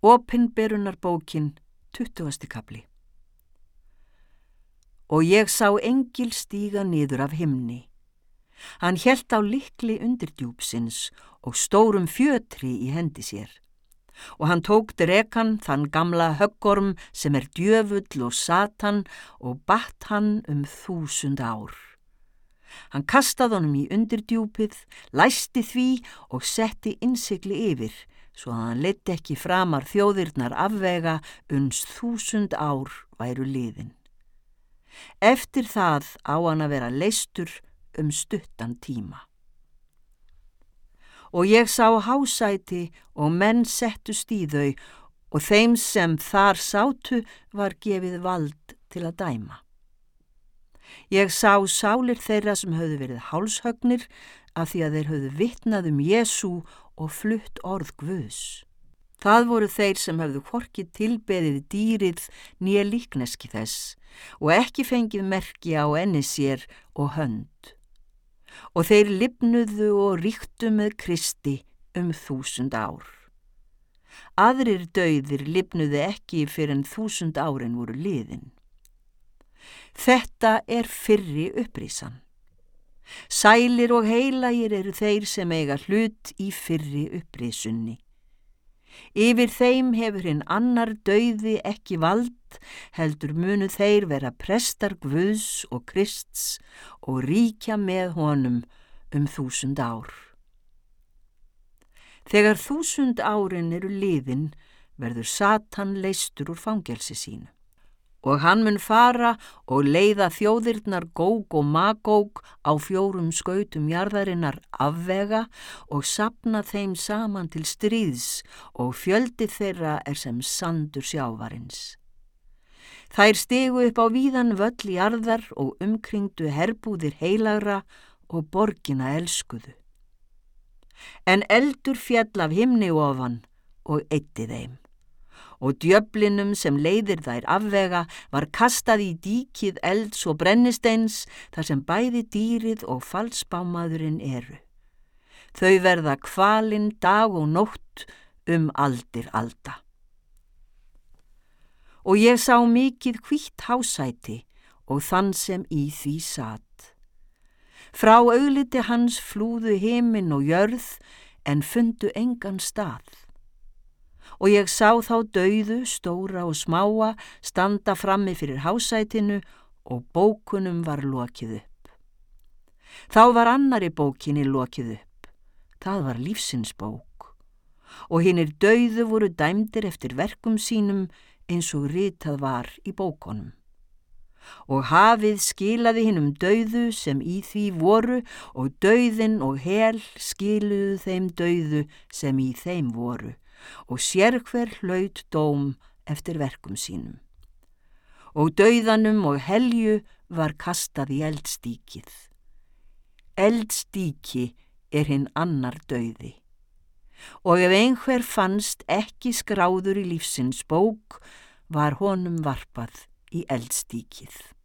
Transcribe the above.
Opinberunarbókin, 20. kapli Og ég sá engil stíga niður af himni. Hann helt á likli undirdjúpsins og stórum fjötri í hendi sér. Og hann tók drekan þann gamla höggorm sem er djöfull og satan og batt hann um þúsund ár. Hann kastaði honum í undirdjúpið, læsti því og setti innsikli yfir, svo að hann leti ekki framar þjóðirnar afvega uns þúsund ár væru liðin. Eftir það á hann að vera leistur um stuttan tíma. Og ég sá hásæti og menn settust í þau og þeim sem þar sátu var gefið vald til að dæma. Ég sá sálir þeirra sem höfðu verið hálshögnir af því að þeir höfðu vitnað um Jésu og flutt orð Guðs. Það voru þeir sem höfðu hvorkið tilbeðið dýrið nýja líkneski þess og ekki fengið merki á enni sér og hönd. Og þeir lipnuðu og ríktu með Kristi um þúsund ár. Aðrir döðir lipnuðu ekki fyrir en þúsund árin voru liðin. Þetta er fyrri upprísan. Sælir og heilagir eru þeir sem eiga hlut í fyrri upprísunni. Yfir þeim hefur hinn annar dauði ekki vald, heldur munu þeir vera prestar Guðs og Krists og ríkja með honum um þúsund ár. Þegar þúsund árin eru liðin verður Satan leistur úr fangelsi sínu og hann mun fara og leiða þjóðirnar góg og magóg á fjórum skautum jarðarinnar afvega og sapna þeim saman til stríðs og fjöldi þeirra er sem sandur sjávarins. Þær stegu upp á víðan völl í arðar og umkringdu herbúðir heilagra og borgina elskuðu. En eldur fjall af himni ofan og eitti þeim og djöflinum sem leiðir þær afvega var kastað í díkið elds og brennisteins þar sem bæði dýrið og falsbámaðurinn eru. Þau verða kvalinn dag og nótt um aldir alda. Og ég sá mikið hvitt hásæti og þann sem í því satt. Frá augliti hans flúðu heiminn og jörð en fundu engan stað og ég sá þá dauðu, stóra og smáa, standa frammi fyrir hásætinu og bókunum var lokið upp. Þá var annari bókinni lokið upp. Það var lífsins bók. Og hinnir dauðu voru dæmdir eftir verkum sínum eins og ritað var í bókonum. Og hafið skilaði hinnum dauðu sem í því voru og dauðin og hel skiluðu þeim dauðu sem í þeim voru og sér hver hlaut dóm eftir verkum sínum. Og dauðanum og helju var kastað í eldstíkið. Eldstíki er hinn annar dauði. Og ef einhver fannst ekki skráður í lífsins bók, var honum varpað í eldstíkið.